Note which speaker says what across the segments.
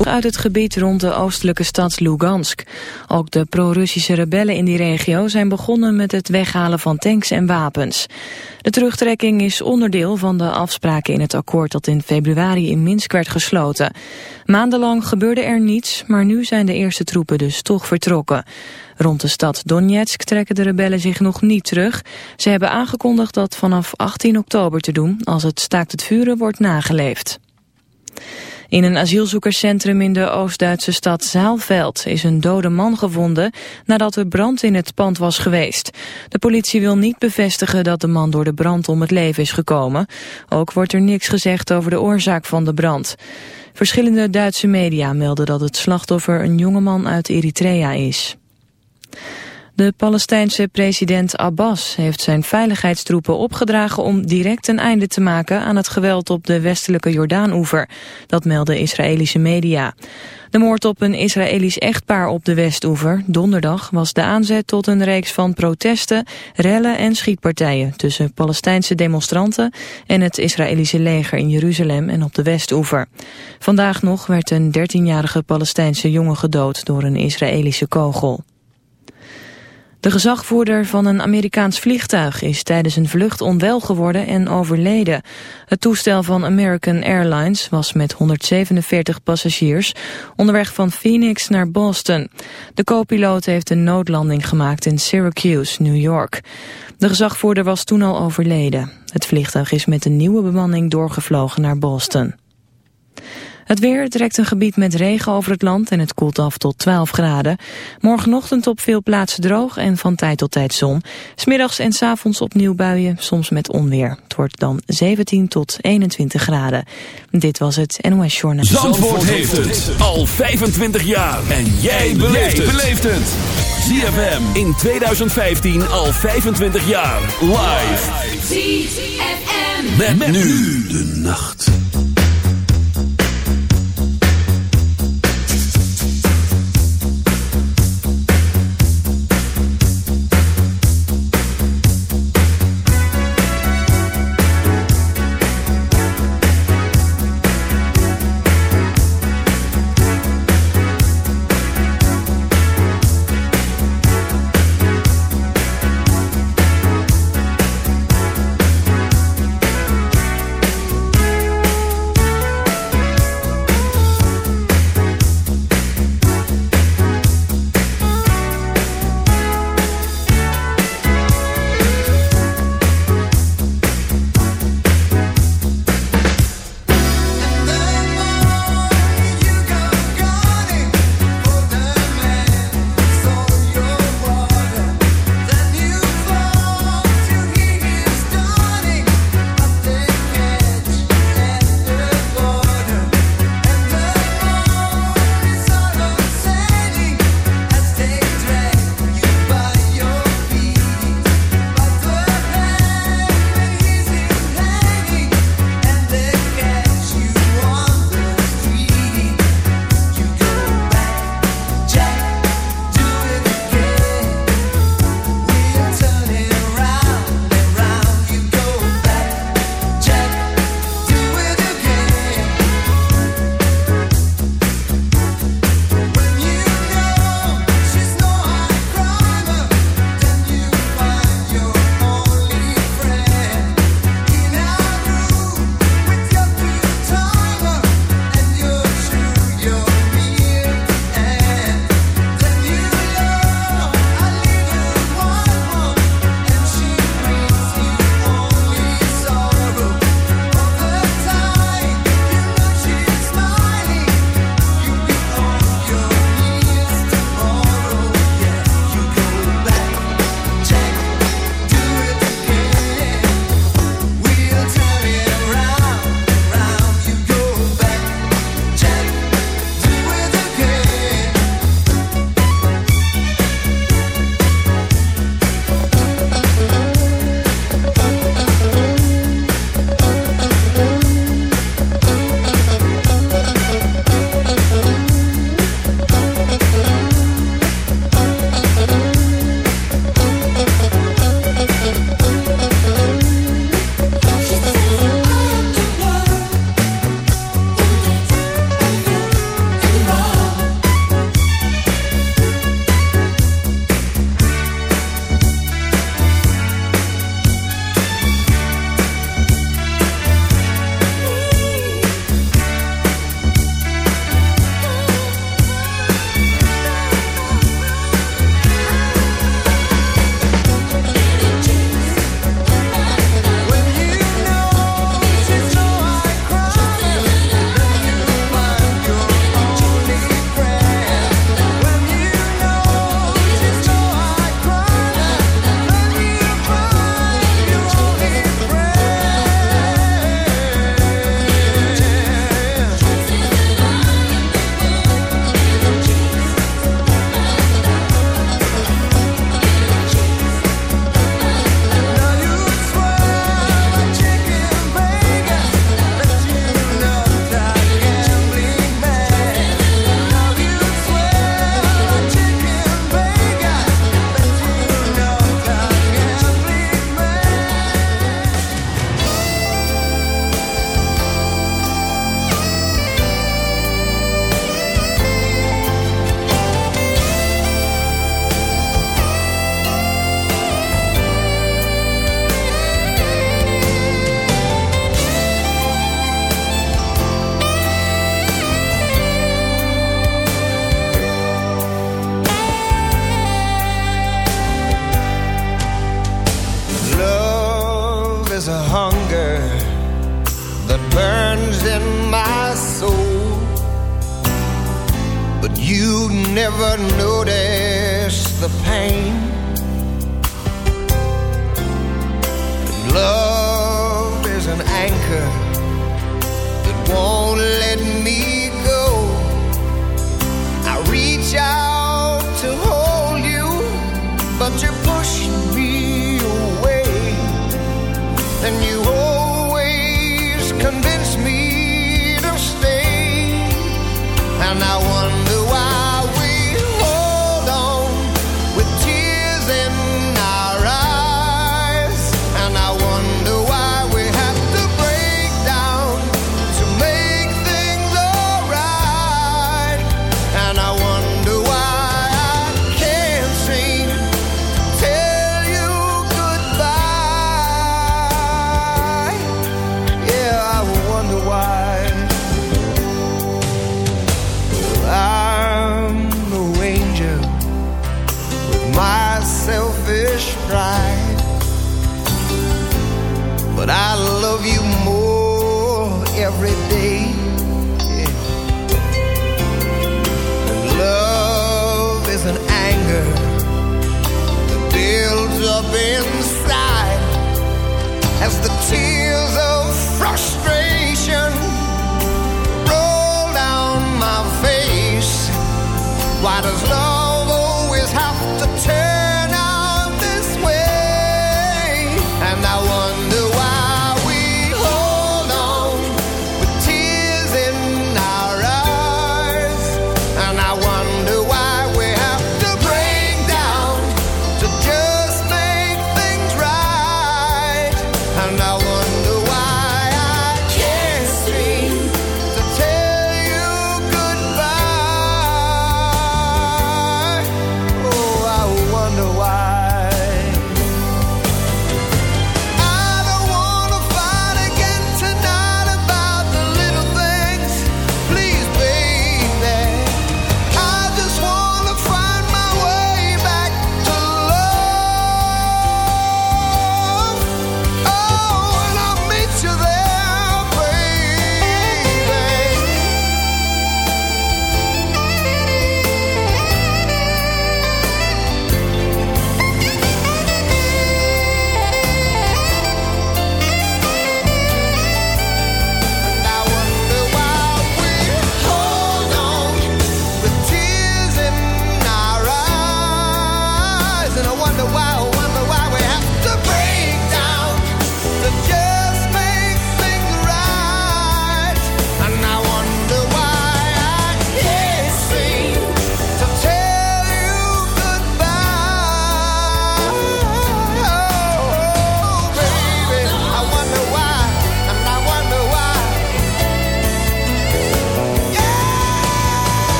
Speaker 1: Uit het gebied rond de oostelijke stad Lugansk. Ook de pro-Russische rebellen in die regio zijn begonnen met het weghalen van tanks en wapens. De terugtrekking is onderdeel van de afspraken in het akkoord dat in februari in Minsk werd gesloten. Maandenlang gebeurde er niets, maar nu zijn de eerste troepen dus toch vertrokken. Rond de stad Donetsk trekken de rebellen zich nog niet terug. Ze hebben aangekondigd dat vanaf 18 oktober te doen als het staakt het vuren wordt nageleefd. In een asielzoekerscentrum in de Oost-Duitse stad Zaalveld is een dode man gevonden nadat er brand in het pand was geweest. De politie wil niet bevestigen dat de man door de brand om het leven is gekomen. Ook wordt er niks gezegd over de oorzaak van de brand. Verschillende Duitse media melden dat het slachtoffer een jongeman uit Eritrea is. De Palestijnse president Abbas heeft zijn veiligheidstroepen opgedragen om direct een einde te maken aan het geweld op de westelijke Jordaanoever. Dat melden Israëlische media. De moord op een Israëlisch echtpaar op de Westoever, donderdag, was de aanzet tot een reeks van protesten, rellen en schietpartijen tussen Palestijnse demonstranten en het Israëlische leger in Jeruzalem en op de Westoever. Vandaag nog werd een 13-jarige Palestijnse jongen gedood door een Israëlische kogel. De gezagvoerder van een Amerikaans vliegtuig is tijdens een vlucht onwel geworden en overleden. Het toestel van American Airlines was met 147 passagiers onderweg van Phoenix naar Boston. De co-piloot heeft een noodlanding gemaakt in Syracuse, New York. De gezagvoerder was toen al overleden. Het vliegtuig is met een nieuwe bemanning doorgevlogen naar Boston. Het weer trekt een gebied met regen over het land en het koelt af tot 12 graden. Morgenochtend op veel plaatsen droog en van tijd tot tijd zon. Smiddags en s avonds opnieuw buien, soms met onweer. Het wordt dan 17 tot 21 graden. Dit was het NOS Journal.
Speaker 2: Zandvoort, heeft het al 25 jaar. En jij beleeft het. ZFM in 2015 al 25 jaar. Live. ZFM. met nu de nacht.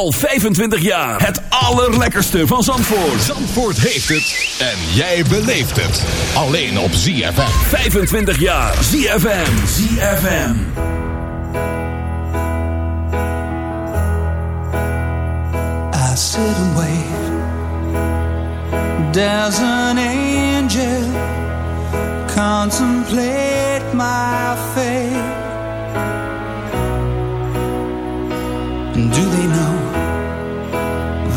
Speaker 2: Al 25 jaar. Het allerlekkerste van Zandvoort.
Speaker 3: Zandvoort heeft het. En jij beleeft het. Alleen op ZFM.
Speaker 2: 25 jaar. ZFM. ZFM.
Speaker 4: I sit and. There's an angel. Contemplate my fate.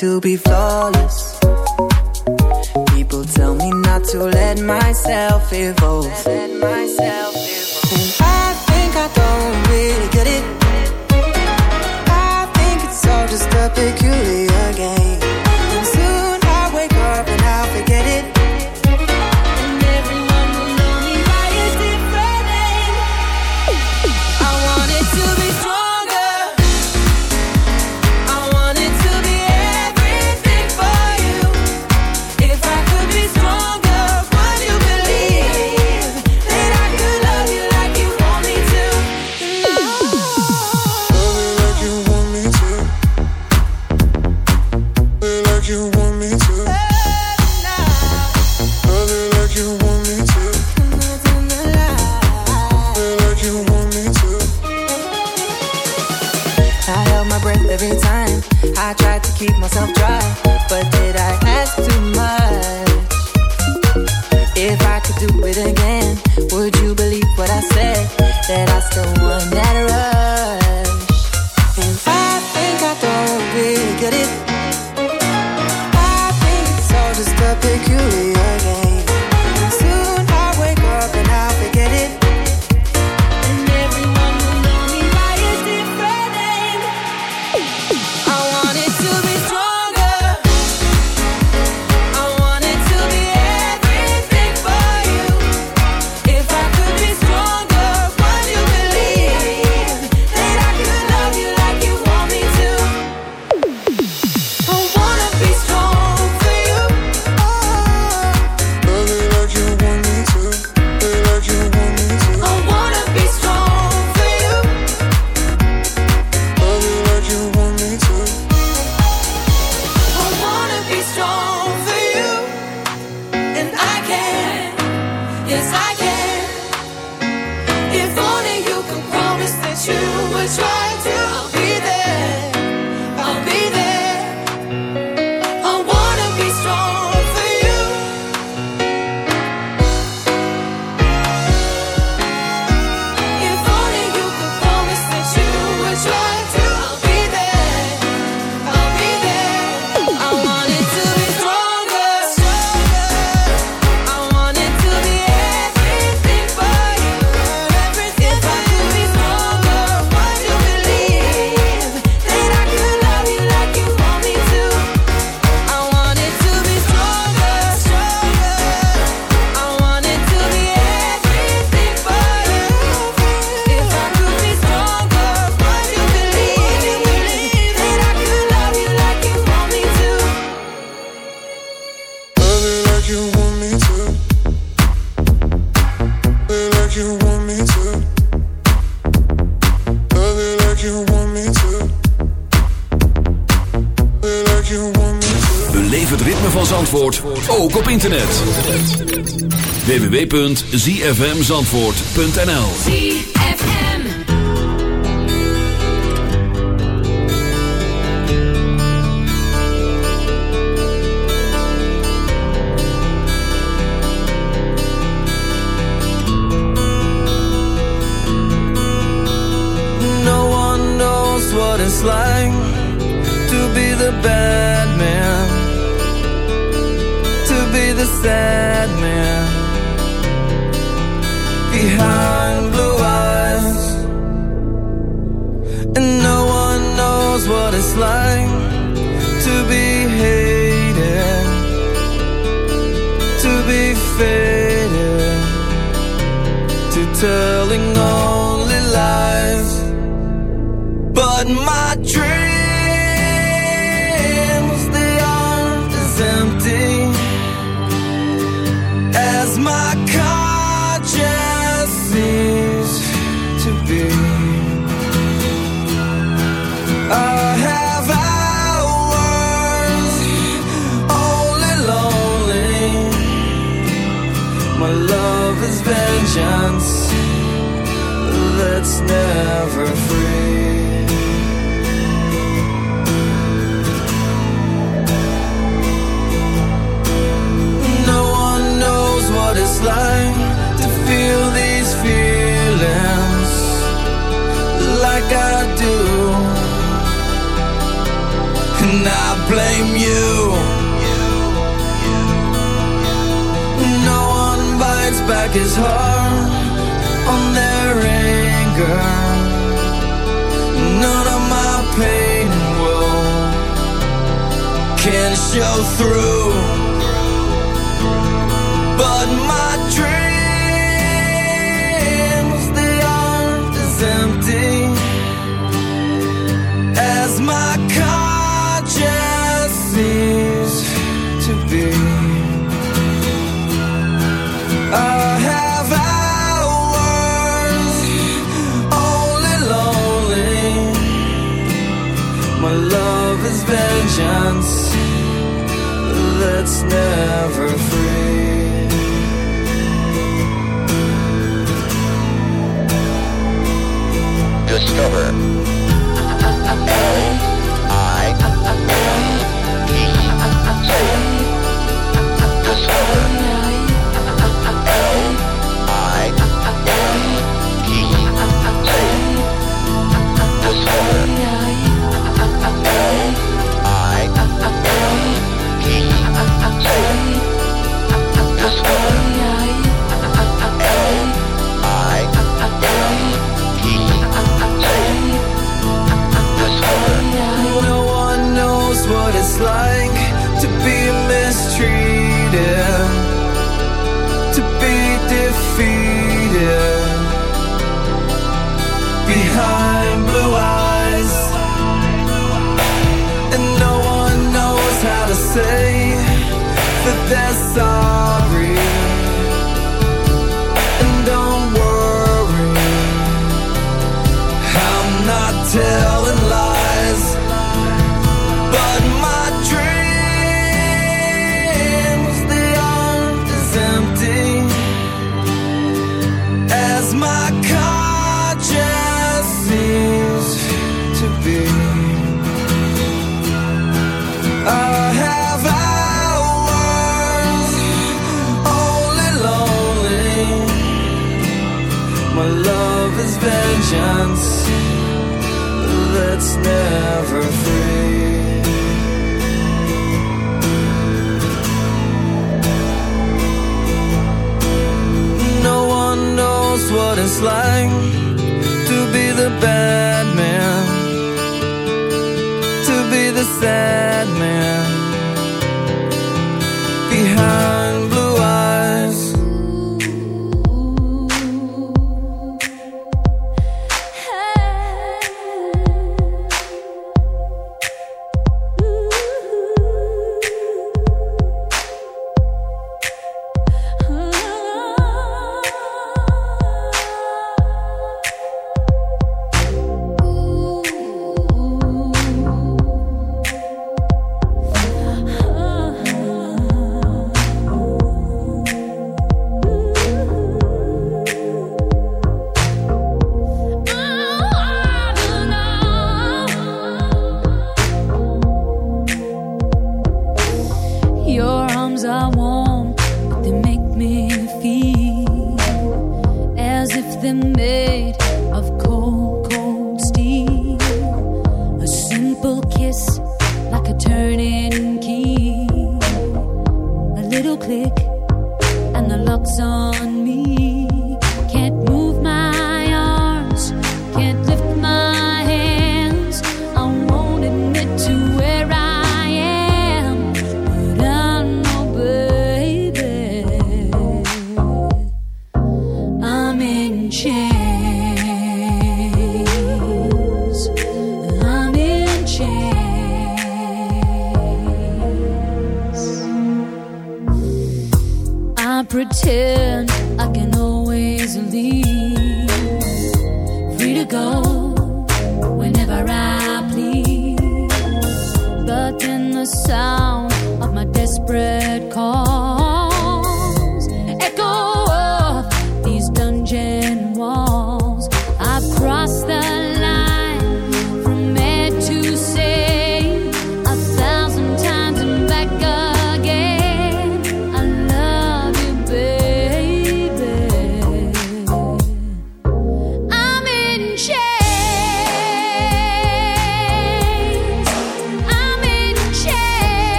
Speaker 4: to
Speaker 5: be try to
Speaker 6: www.zfmzandvoort.nl
Speaker 7: time to be hated, to be faded, to telling only lies. But my dream. turn on their anger. None of my pain and woe can show through. never the sad man behind.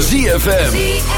Speaker 2: ZFM.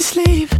Speaker 8: to
Speaker 6: sleep.